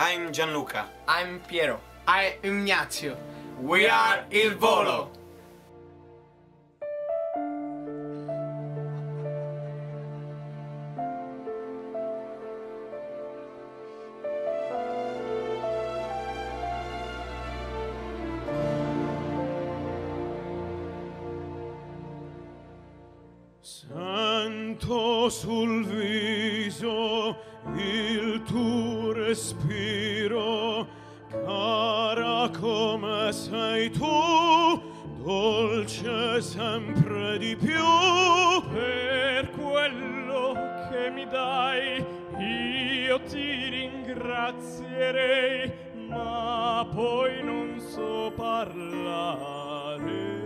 I'm Gianluca. I'm Piero. I'm Ignazio. We are Il Volo. Sul viso il tuo respiro, cara come sei tu, dolce sempre di più. Per quello che mi dai, io ti ringrazierei, ma poi non so parlare.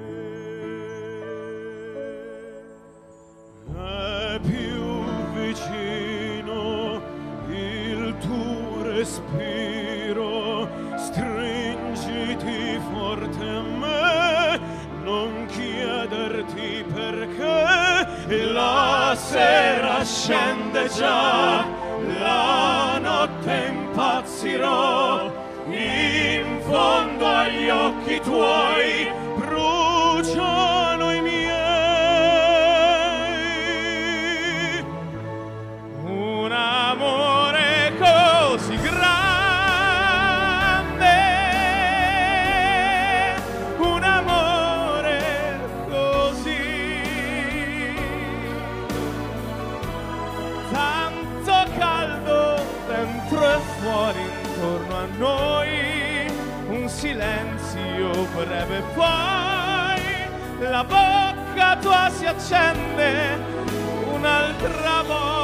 La sera scende già, la notte impazzirò, in fondo agli occhi tuoi bruciano fuori intorno a noi, un silenzio breve poi la bocca tua si accende un'altra volta.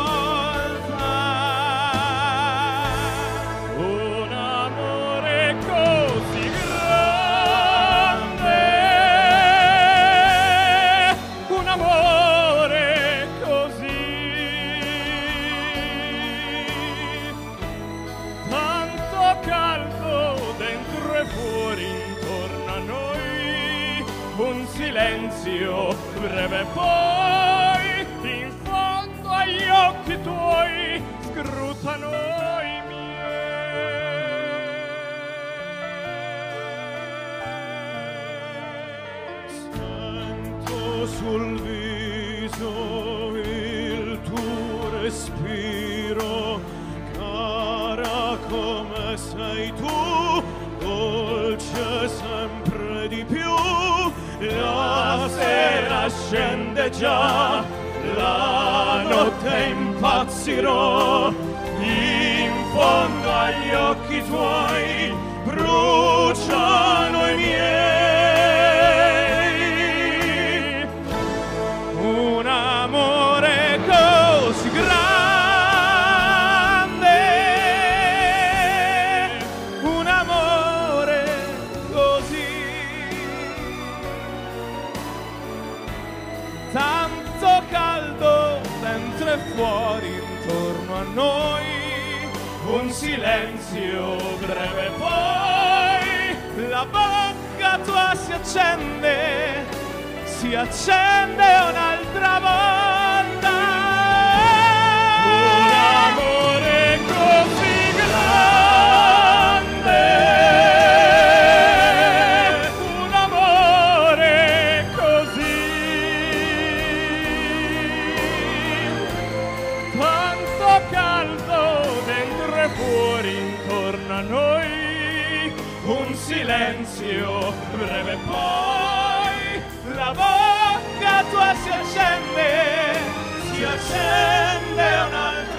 Un silenzio breve poi, in fondo agli occhi tuoi, scrutano i miei. Sento sul viso il tuo respiro, cara come sei tu, dolce sempre. La sera scende già, la notte impazzirò, in fondo agli occhi tuoi bruciano dentro e fuori intorno a noi, un silenzio breve poi, la bocca tua si accende, si accende un'altra volta. Caldo dentro e fuori intorno a noi, un silenzio breve poi, la bocca tua si accende, si accende.